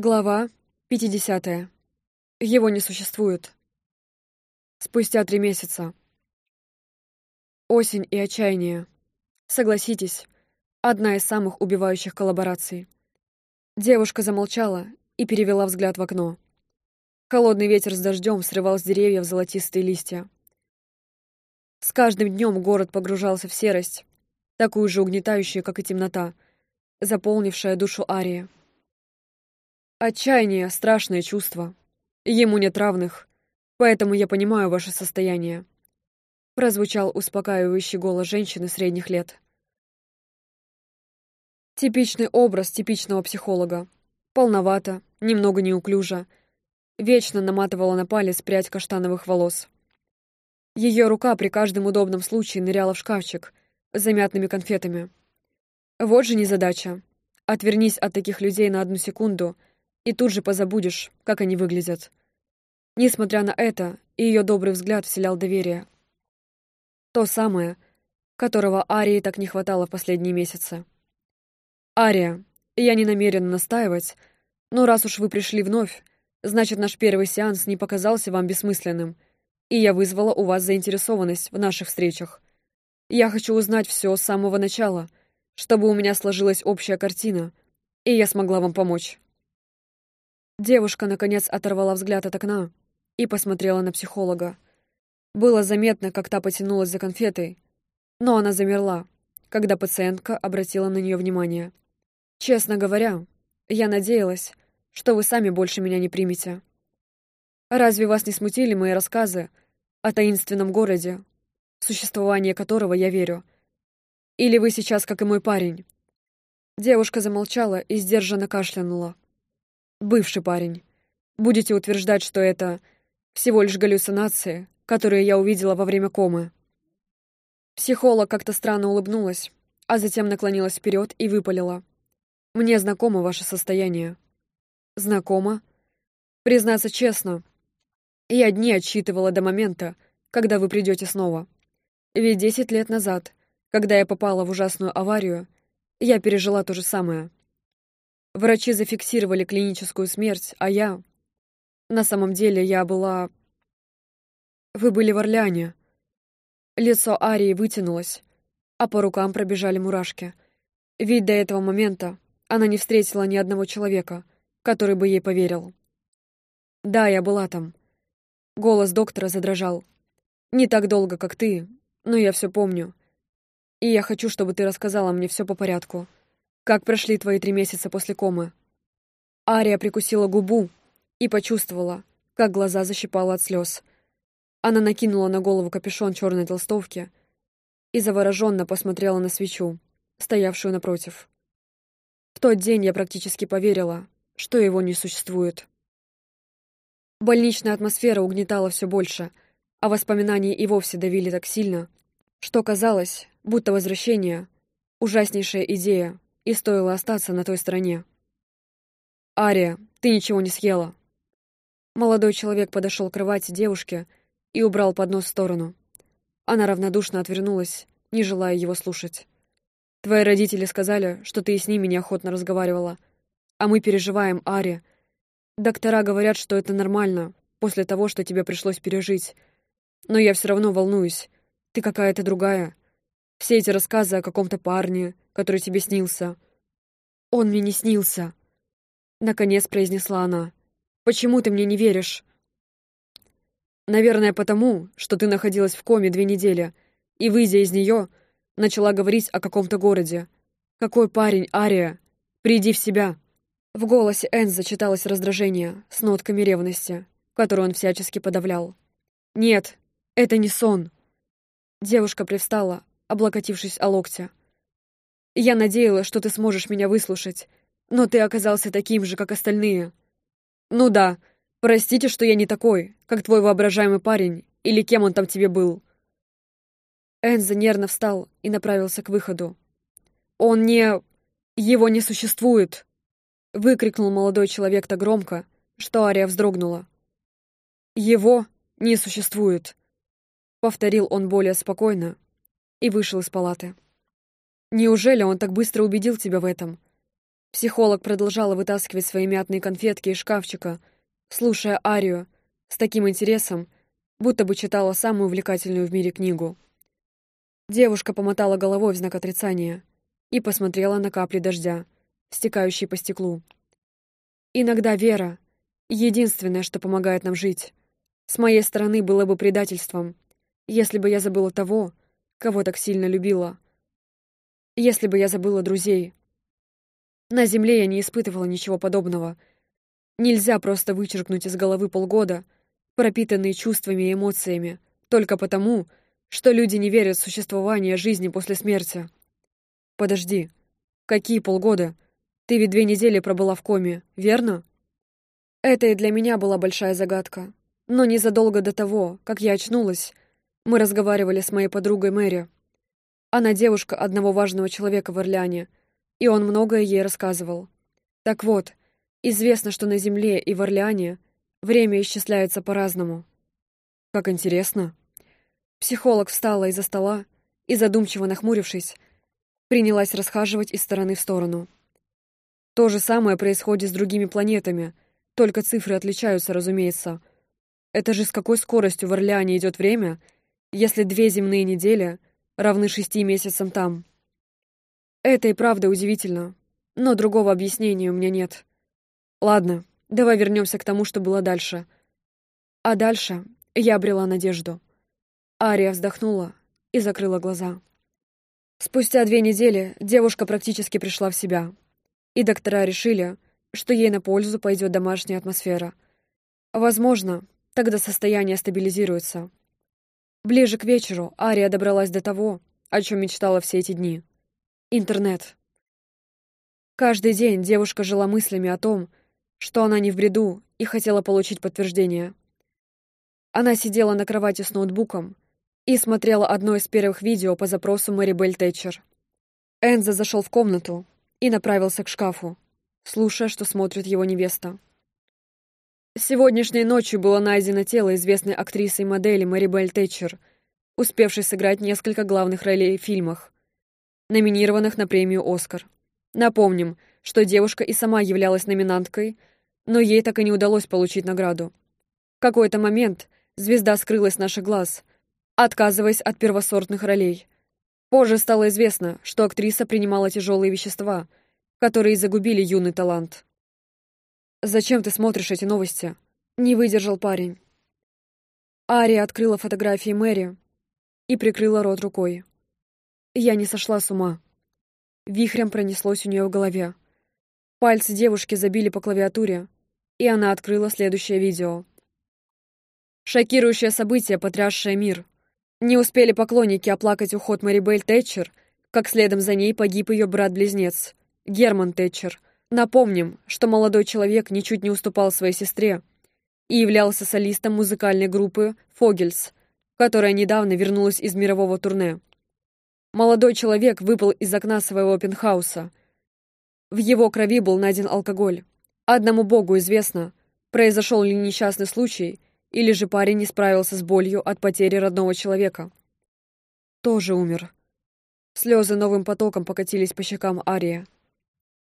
Глава 50. Его не существует. Спустя три месяца. Осень и отчаяние. Согласитесь, одна из самых убивающих коллабораций. Девушка замолчала и перевела взгляд в окно. Холодный ветер с дождем срывал с деревьев золотистые листья. С каждым днем город погружался в серость, такую же угнетающую, как и темнота, заполнившая душу Арии. Отчаяние — страшное чувство. Ему нет равных, поэтому я понимаю ваше состояние. Прозвучал успокаивающий голос женщины средних лет. Типичный образ типичного психолога. Полновато, немного неуклюжа. Вечно наматывала на палец прядь каштановых волос. Ее рука при каждом удобном случае ныряла в шкафчик с замятными конфетами. Вот же незадача. Отвернись от таких людей на одну секунду — и тут же позабудешь, как они выглядят. Несмотря на это, ее добрый взгляд вселял доверие. То самое, которого Арии так не хватало в последние месяцы. «Ария, я не намерена настаивать, но раз уж вы пришли вновь, значит, наш первый сеанс не показался вам бессмысленным, и я вызвала у вас заинтересованность в наших встречах. Я хочу узнать все с самого начала, чтобы у меня сложилась общая картина, и я смогла вам помочь». Девушка, наконец, оторвала взгляд от окна и посмотрела на психолога. Было заметно, как та потянулась за конфетой, но она замерла, когда пациентка обратила на нее внимание. «Честно говоря, я надеялась, что вы сами больше меня не примете. Разве вас не смутили мои рассказы о таинственном городе, в существование которого я верю? Или вы сейчас, как и мой парень?» Девушка замолчала и сдержанно кашлянула. Бывший парень. Будете утверждать, что это всего лишь галлюцинации, которые я увидела во время комы. Психолог как-то странно улыбнулась, а затем наклонилась вперед и выпалила. «Мне знакомо ваше состояние». «Знакомо?» «Признаться честно, я дни отсчитывала до момента, когда вы придете снова. Ведь десять лет назад, когда я попала в ужасную аварию, я пережила то же самое. Врачи зафиксировали клиническую смерть, а я... На самом деле я была... Вы были в Орлеане. Лицо Арии вытянулось, а по рукам пробежали мурашки. Ведь до этого момента она не встретила ни одного человека, который бы ей поверил. Да, я была там. Голос доктора задрожал. Не так долго, как ты, но я все помню. И я хочу, чтобы ты рассказала мне все по порядку. «Как прошли твои три месяца после комы?» Ария прикусила губу и почувствовала, как глаза защипала от слез. Она накинула на голову капюшон черной толстовки и завороженно посмотрела на свечу, стоявшую напротив. В тот день я практически поверила, что его не существует. Больничная атмосфера угнетала все больше, а воспоминания и вовсе давили так сильно, что казалось, будто возвращение — ужаснейшая идея, и стоило остаться на той стороне. «Ария, ты ничего не съела». Молодой человек подошел к кровати девушки и убрал поднос в сторону. Она равнодушно отвернулась, не желая его слушать. «Твои родители сказали, что ты и с ними неохотно разговаривала. А мы переживаем, Ари. Доктора говорят, что это нормально, после того, что тебе пришлось пережить. Но я все равно волнуюсь. Ты какая-то другая. Все эти рассказы о каком-то парне, который тебе снился. Он мне не снился. Наконец произнесла она. Почему ты мне не веришь? Наверное, потому, что ты находилась в коме две недели, и, выйдя из нее, начала говорить о каком-то городе. Какой парень, Ария? Приди в себя. В голосе Энза читалось раздражение с нотками ревности, которую он всячески подавлял. «Нет, это не сон». Девушка привстала, облокотившись о локте. «Я надеялась, что ты сможешь меня выслушать, но ты оказался таким же, как остальные. Ну да, простите, что я не такой, как твой воображаемый парень, или кем он там тебе был». Энза нервно встал и направился к выходу. «Он не... его не существует!» Выкрикнул молодой человек так громко, что Ария вздрогнула. «Его не существует!» Повторил он более спокойно, и вышел из палаты. «Неужели он так быстро убедил тебя в этом? Психолог продолжала вытаскивать свои мятные конфетки из шкафчика, слушая Арию с таким интересом, будто бы читала самую увлекательную в мире книгу. Девушка помотала головой в знак отрицания и посмотрела на капли дождя, стекающие по стеклу. Иногда вера — единственное, что помогает нам жить. С моей стороны было бы предательством, если бы я забыла того, кого так сильно любила. Если бы я забыла друзей. На земле я не испытывала ничего подобного. Нельзя просто вычеркнуть из головы полгода, пропитанные чувствами и эмоциями, только потому, что люди не верят в существование жизни после смерти. Подожди, какие полгода? Ты ведь две недели пробыла в коме, верно? Это и для меня была большая загадка. Но незадолго до того, как я очнулась, мы разговаривали с моей подругой Мэри. Она девушка одного важного человека в Орлеане, и он многое ей рассказывал. Так вот, известно, что на Земле и в Орлеане время исчисляется по-разному. Как интересно. Психолог встала из-за стола и, задумчиво нахмурившись, принялась расхаживать из стороны в сторону. То же самое происходит с другими планетами, только цифры отличаются, разумеется. Это же с какой скоростью в Орлеане идет время, если две земные недели равны шести месяцам там? Это и правда удивительно, но другого объяснения у меня нет. Ладно, давай вернемся к тому, что было дальше. А дальше я обрела надежду. Ария вздохнула и закрыла глаза. Спустя две недели девушка практически пришла в себя, и доктора решили, что ей на пользу пойдет домашняя атмосфера. Возможно, тогда состояние стабилизируется. Ближе к вечеру Ария добралась до того, о чем мечтала все эти дни. Интернет. Каждый день девушка жила мыслями о том, что она не в бреду и хотела получить подтверждение. Она сидела на кровати с ноутбуком, и смотрела одно из первых видео по запросу Мэри Белль Тэтчер. Энза зашел в комнату и направился к шкафу, слушая, что смотрит его невеста. Сегодняшней ночью было найдено тело известной актрисы и модели Мэри Белль Тэтчер, успевшей сыграть несколько главных ролей в фильмах, номинированных на премию «Оскар». Напомним, что девушка и сама являлась номинанткой, но ей так и не удалось получить награду. В какой-то момент звезда скрылась с наших глаз, отказываясь от первосортных ролей. Позже стало известно, что актриса принимала тяжелые вещества, которые загубили юный талант. «Зачем ты смотришь эти новости?» — не выдержал парень. Ария открыла фотографии Мэри и прикрыла рот рукой. Я не сошла с ума. Вихрем пронеслось у нее в голове. Пальцы девушки забили по клавиатуре, и она открыла следующее видео. Шокирующее событие, потрясшее мир — не успели поклонники оплакать уход Мэри Белль Тэтчер, как следом за ней погиб ее брат-близнец, Герман Тэтчер. Напомним, что молодой человек ничуть не уступал своей сестре и являлся солистом музыкальной группы «Фогельс», которая недавно вернулась из мирового турне. Молодой человек выпал из окна своего пентхауса. В его крови был найден алкоголь. Одному богу известно, произошел ли несчастный случай – или же парень не справился с болью от потери родного человека. Тоже умер. Слезы новым потоком покатились по щекам Ария.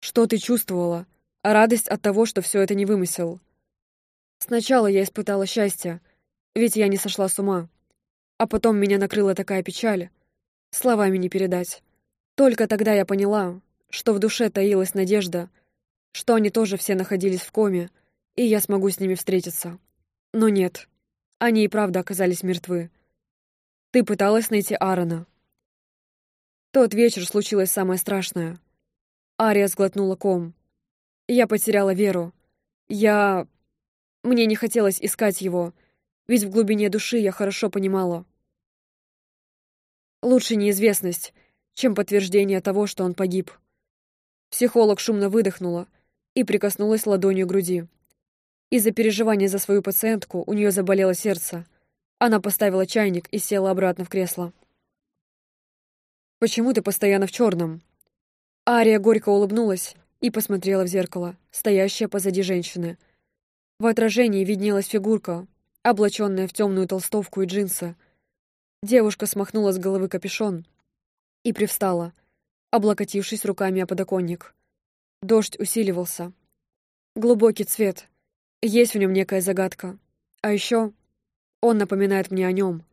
Что ты чувствовала? Радость от того, что все это не вымысел. Сначала я испытала счастье, ведь я не сошла с ума. А потом меня накрыла такая печаль. Словами не передать. Только тогда я поняла, что в душе таилась надежда, что они тоже все находились в коме, и я смогу с ними встретиться. Но нет, они и правда оказались мертвы. Ты пыталась найти Аарона. Тот вечер случилось самое страшное. Ария сглотнула ком. Я потеряла веру. Я... Мне не хотелось искать его, ведь в глубине души я хорошо понимала. Лучше неизвестность, чем подтверждение того, что он погиб. Психолог шумно выдохнула и прикоснулась ладонью к груди. Из-за переживания за свою пациентку у нее заболело сердце. Она поставила чайник и села обратно в кресло. «Почему ты постоянно в черном?» Ария горько улыбнулась и посмотрела в зеркало, стоящее позади женщины. В отражении виднелась фигурка, облаченная в темную толстовку и джинсы. Девушка смахнула с головы капюшон и привстала, облокотившись руками о подоконник. Дождь усиливался. Глубокий цвет. Есть в нем некая загадка. А еще он напоминает мне о нем.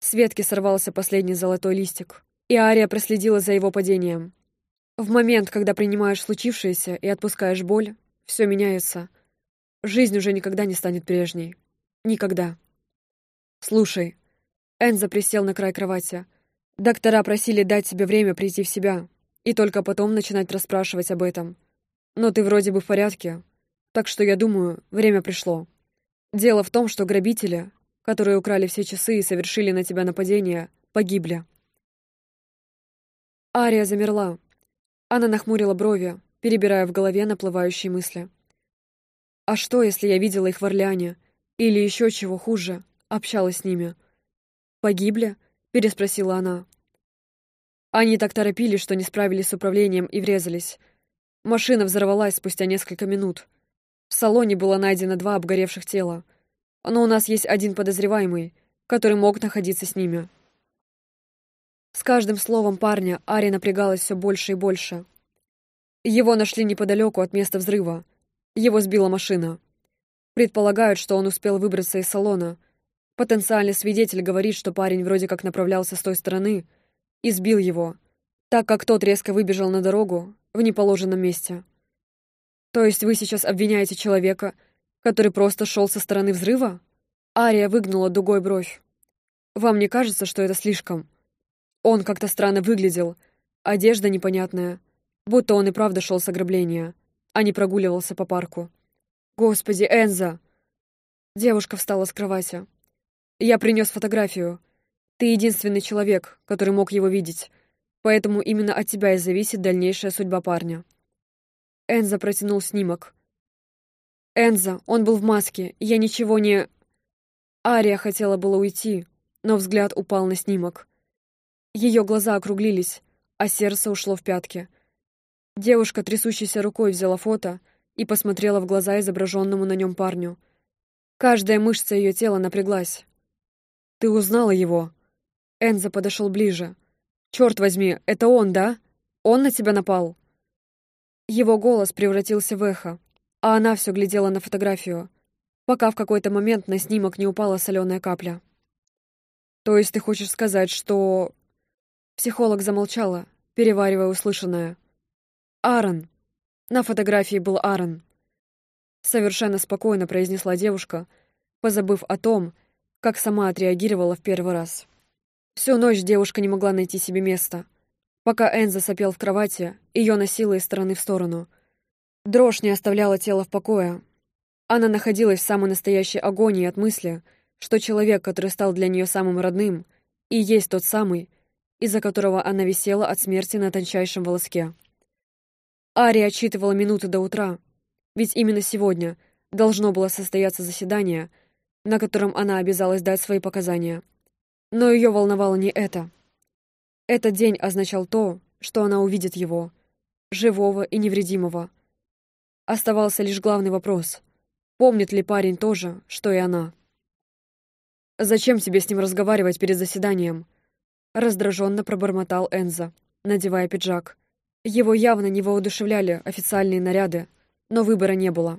С ветки сорвался последний золотой листик, и Ария проследила за его падением. В момент, когда принимаешь случившееся и отпускаешь боль, все меняется. Жизнь уже никогда не станет прежней. Никогда. Слушай. Энза присел на край кровати. Доктора просили дать тебе время прийти в себя, и только потом начинать расспрашивать об этом. Но ты вроде бы в порядке, так что я думаю, время пришло. Дело в том, что грабители, которые украли все часы и совершили на тебя нападение, погибли. Ария замерла. Она нахмурила брови, перебирая в голове наплывающие мысли. А что, если я видела их в Орлеане? Или еще чего хуже, общалась с ними? «Погибли?» — переспросила она. Они так торопились, что не справились с управлением и врезались. Машина взорвалась спустя несколько минут. В салоне было найдено два обгоревших тела. Но у нас есть один подозреваемый, который мог находиться с ними. С каждым словом парня Ари напрягалась все больше и больше. Его нашли неподалеку от места взрыва. Его сбила машина. Предполагают, что он успел выбраться из салона. Потенциальный свидетель говорит, что парень вроде как направлялся с той стороны и сбил его, так как тот резко выбежал на дорогу в неположенном месте. То есть вы сейчас обвиняете человека, который просто шел со стороны взрыва? Ария выгнула дугой бровь. Вам не кажется, что это слишком? Он как-то странно выглядел, одежда непонятная, будто он и правда шел с ограбления, а не прогуливался по парку. Господи, Энза! Девушка встала с кровати. Я принес фотографию. Ты единственный человек, который мог его видеть, поэтому именно от тебя и зависит дальнейшая судьба парня. Энза протянул снимок. Энза, он был в маске, я ничего не... Ария хотела было уйти, но взгляд упал на снимок. Ее глаза округлились, а сердце ушло в пятки. Девушка, трясущейся рукой, взяла фото и посмотрела в глаза изображенному на нем парню. Каждая мышца ее тела напряглась. «Ты узнала его?» Энза подошел ближе. «Черт возьми, это он, да? Он на тебя напал?» Его голос превратился в эхо, а она все глядела на фотографию, пока в какой-то момент на снимок не упала соленая капля. «То есть ты хочешь сказать, что...» Психолог замолчала, переваривая услышанное. «Аарон!» На фотографии был Аарон. Совершенно спокойно произнесла девушка, позабыв о том, как сама отреагировала в первый раз. Всю ночь девушка не могла найти себе места. Пока Энза сопел в кровати, ее носило из стороны в сторону. Дрожь не оставляла тело в покое. Она находилась в самой настоящей агонии от мысли, что человек, который стал для нее самым родным, и есть тот самый, из-за которого она висела от смерти на тончайшем волоске. Ари отчитывала минуты до утра, ведь именно сегодня должно было состояться заседание, на котором она обязалась дать свои показания. Но ее волновало не это. Этот день означал то, что она увидит его, живого и невредимого. Оставался лишь главный вопрос. Помнит ли парень то же, что и она? «Зачем тебе с ним разговаривать перед заседанием?» Раздраженно пробормотал Энза, надевая пиджак. Его явно не воодушевляли официальные наряды, но выбора не было.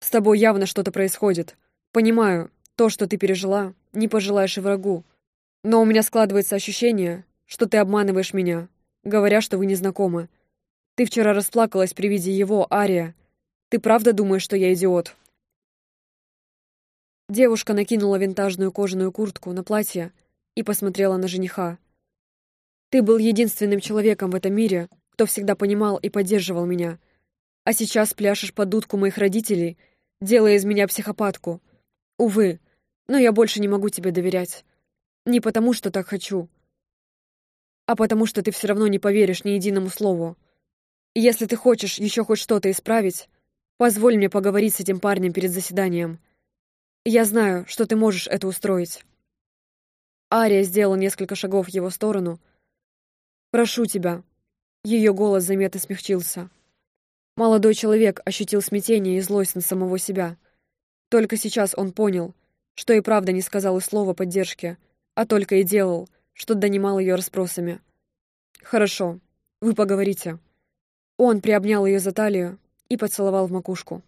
«С тобой явно что-то происходит. Понимаю, то, что ты пережила, не пожелаешь и врагу. Но у меня складывается ощущение, что ты обманываешь меня, говоря, что вы не знакомы. Ты вчера расплакалась при виде его, Ария. Ты правда думаешь, что я идиот?» Девушка накинула винтажную кожаную куртку на платье и посмотрела на жениха. «Ты был единственным человеком в этом мире, кто всегда понимал и поддерживал меня. А сейчас пляшешь под дудку моих родителей, делая из меня психопатку. Увы, но я больше не могу тебе доверять. Не потому, что так хочу, а потому что ты все равно не поверишь ни единому слову. Если ты хочешь еще хоть что-то исправить, позволь мне поговорить с этим парнем перед заседанием. Я знаю, что ты можешь это устроить». Ария сделала несколько шагов в его сторону. «Прошу тебя». Ее голос заметно смягчился. Молодой человек ощутил смятение и злость на самого себя. Только сейчас он понял, что и правда не сказал и слова поддержки, а только и делал, что донимал ее расспросами. «Хорошо, вы поговорите. Он приобнял ее за талию и поцеловал в макушку.